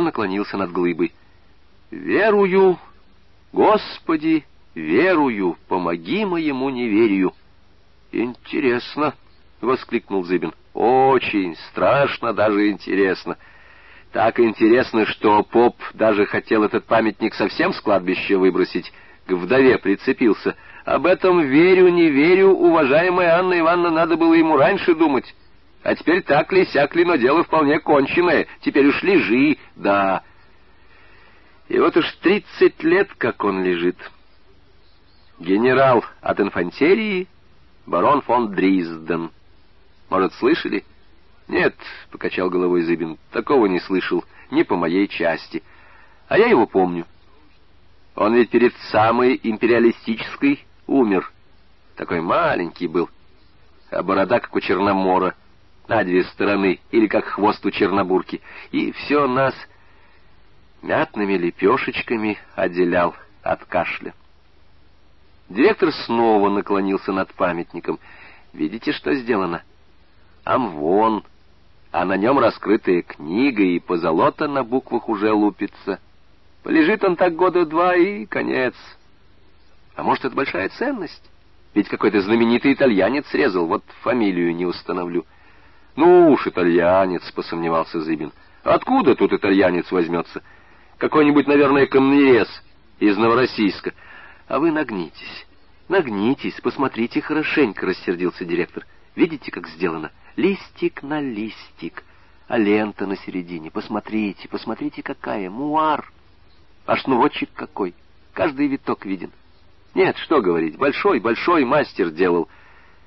Он наклонился над глыбой. «Верую, Господи, верую, помоги моему неверию». «Интересно», — воскликнул Зыбин. «Очень страшно, даже интересно. Так интересно, что поп даже хотел этот памятник совсем с кладбища выбросить, к вдове прицепился. Об этом верю, не верю, уважаемая Анна Ивановна, надо было ему раньше думать. А теперь так ли, сяк ли, но дело вполне конченое. Теперь уж лежи, да. И вот уж тридцать лет, как он лежит. Генерал от инфантерии, барон фон Дризден. Может, слышали? Нет, — покачал головой Зыбин, — такого не слышал, не по моей части. А я его помню. Он ведь перед самой империалистической умер. Такой маленький был, а борода, как у Черномора, на две стороны, или как хвост у Чернобурки. И все нас мятными лепешечками отделял от кашля. Директор снова наклонился над памятником. Видите, что сделано? Амвон, а на нем раскрытая книга, и позолота на буквах уже лупится. Полежит он так года два, и конец. А может, это большая ценность? Ведь какой-то знаменитый итальянец срезал, вот фамилию не установлю. Ну уж итальянец, посомневался Зыбин. Откуда тут итальянец возьмется? Какой-нибудь, наверное, камнерез из Новороссийска. А вы нагнитесь, нагнитесь, посмотрите хорошенько, рассердился директор. Видите, как сделано? Листик на листик, а лента на середине. Посмотрите, посмотрите, какая, муар. А шнурочек какой, каждый виток виден. Нет, что говорить, большой, большой мастер делал.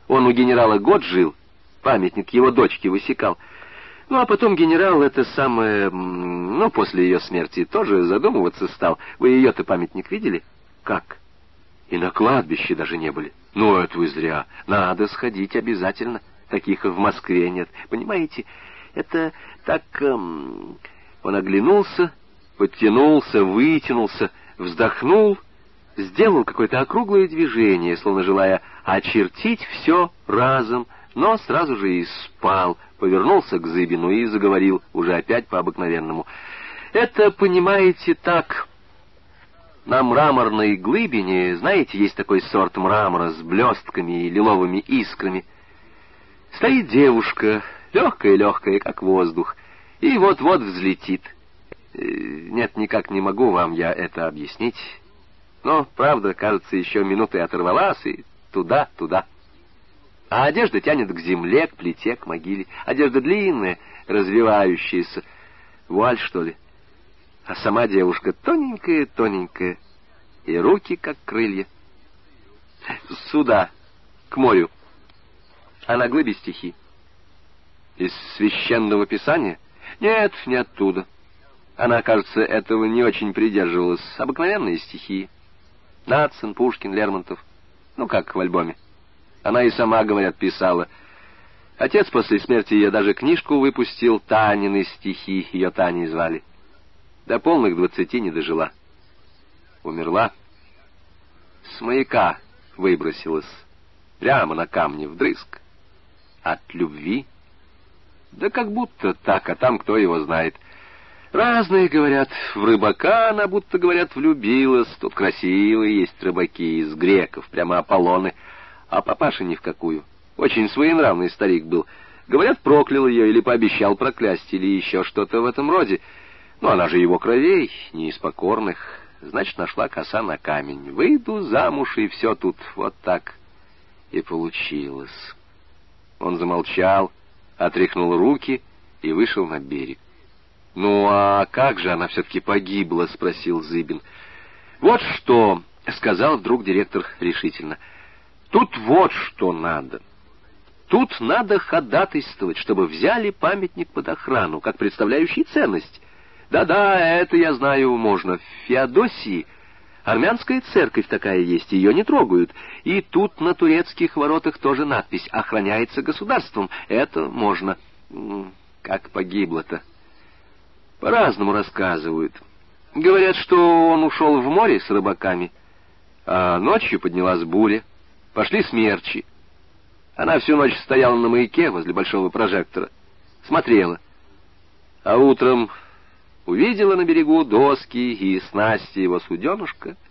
Он у генерала год жил, памятник его дочке высекал. Ну, а потом генерал это самое, ну, после ее смерти тоже задумываться стал. Вы ее-то памятник видели? Как? И на кладбище даже не были. Ну, это вы зря. Надо сходить обязательно. Таких в Москве нет. Понимаете, это так... Эм... Он оглянулся, подтянулся, вытянулся, вздохнул, сделал какое-то округлое движение, словно желая очертить все разом, но сразу же и спал, повернулся к Зыбину и заговорил уже опять по-обыкновенному. «Это, понимаете, так...» На мраморной глыбине, знаете, есть такой сорт мрамора с блестками и лиловыми искрами. Стоит девушка, легкая-легкая, как воздух, и вот-вот взлетит. Э, нет, никак не могу вам я это объяснить. Но, правда, кажется, еще минуты оторвалась и туда-туда. А одежда тянет к земле, к плите, к могиле. Одежда длинная, развивающаяся. Вуаль, что ли? А сама девушка тоненькая-тоненькая, и руки, как крылья. Сюда, к морю. А на глыбе стихи. Из священного писания? Нет, не оттуда. Она, кажется, этого не очень придерживалась. Обыкновенные стихи. Нацин, Пушкин, Лермонтов. Ну, как в альбоме. Она и сама, говорят, писала. Отец после смерти ее даже книжку выпустил, Танины стихи, ее Таней звали. До полных двадцати не дожила. Умерла. С маяка выбросилась. Прямо на камне вдрызг. От любви? Да как будто так, а там кто его знает. Разные, говорят, в рыбака она, будто, говорят, влюбилась. Тут красивые есть рыбаки из греков, прямо Аполлоны. А папаша ни в какую. Очень своенравный старик был. Говорят, проклял ее или пообещал проклясть, или еще что-то в этом роде. Но она же его кровей, не из покорных. Значит, нашла коса на камень. Выйду замуж, и все тут вот так и получилось. Он замолчал, отряхнул руки и вышел на берег. «Ну а как же она все-таки погибла?» — спросил Зыбин. «Вот что!» — сказал вдруг директор решительно. «Тут вот что надо. Тут надо ходатайствовать, чтобы взяли памятник под охрану, как представляющий ценность. Да-да, это я знаю, можно. В Феодосии армянская церковь такая есть, ее не трогают. И тут на турецких воротах тоже надпись «Охраняется государством». Это можно. Как погибло-то?» По-разному рассказывают. Говорят, что он ушел в море с рыбаками, а ночью поднялась буря. Пошли смерчи. Она всю ночь стояла на маяке возле большого прожектора. Смотрела. А утром увидела на берегу доски и снасти его суденушка —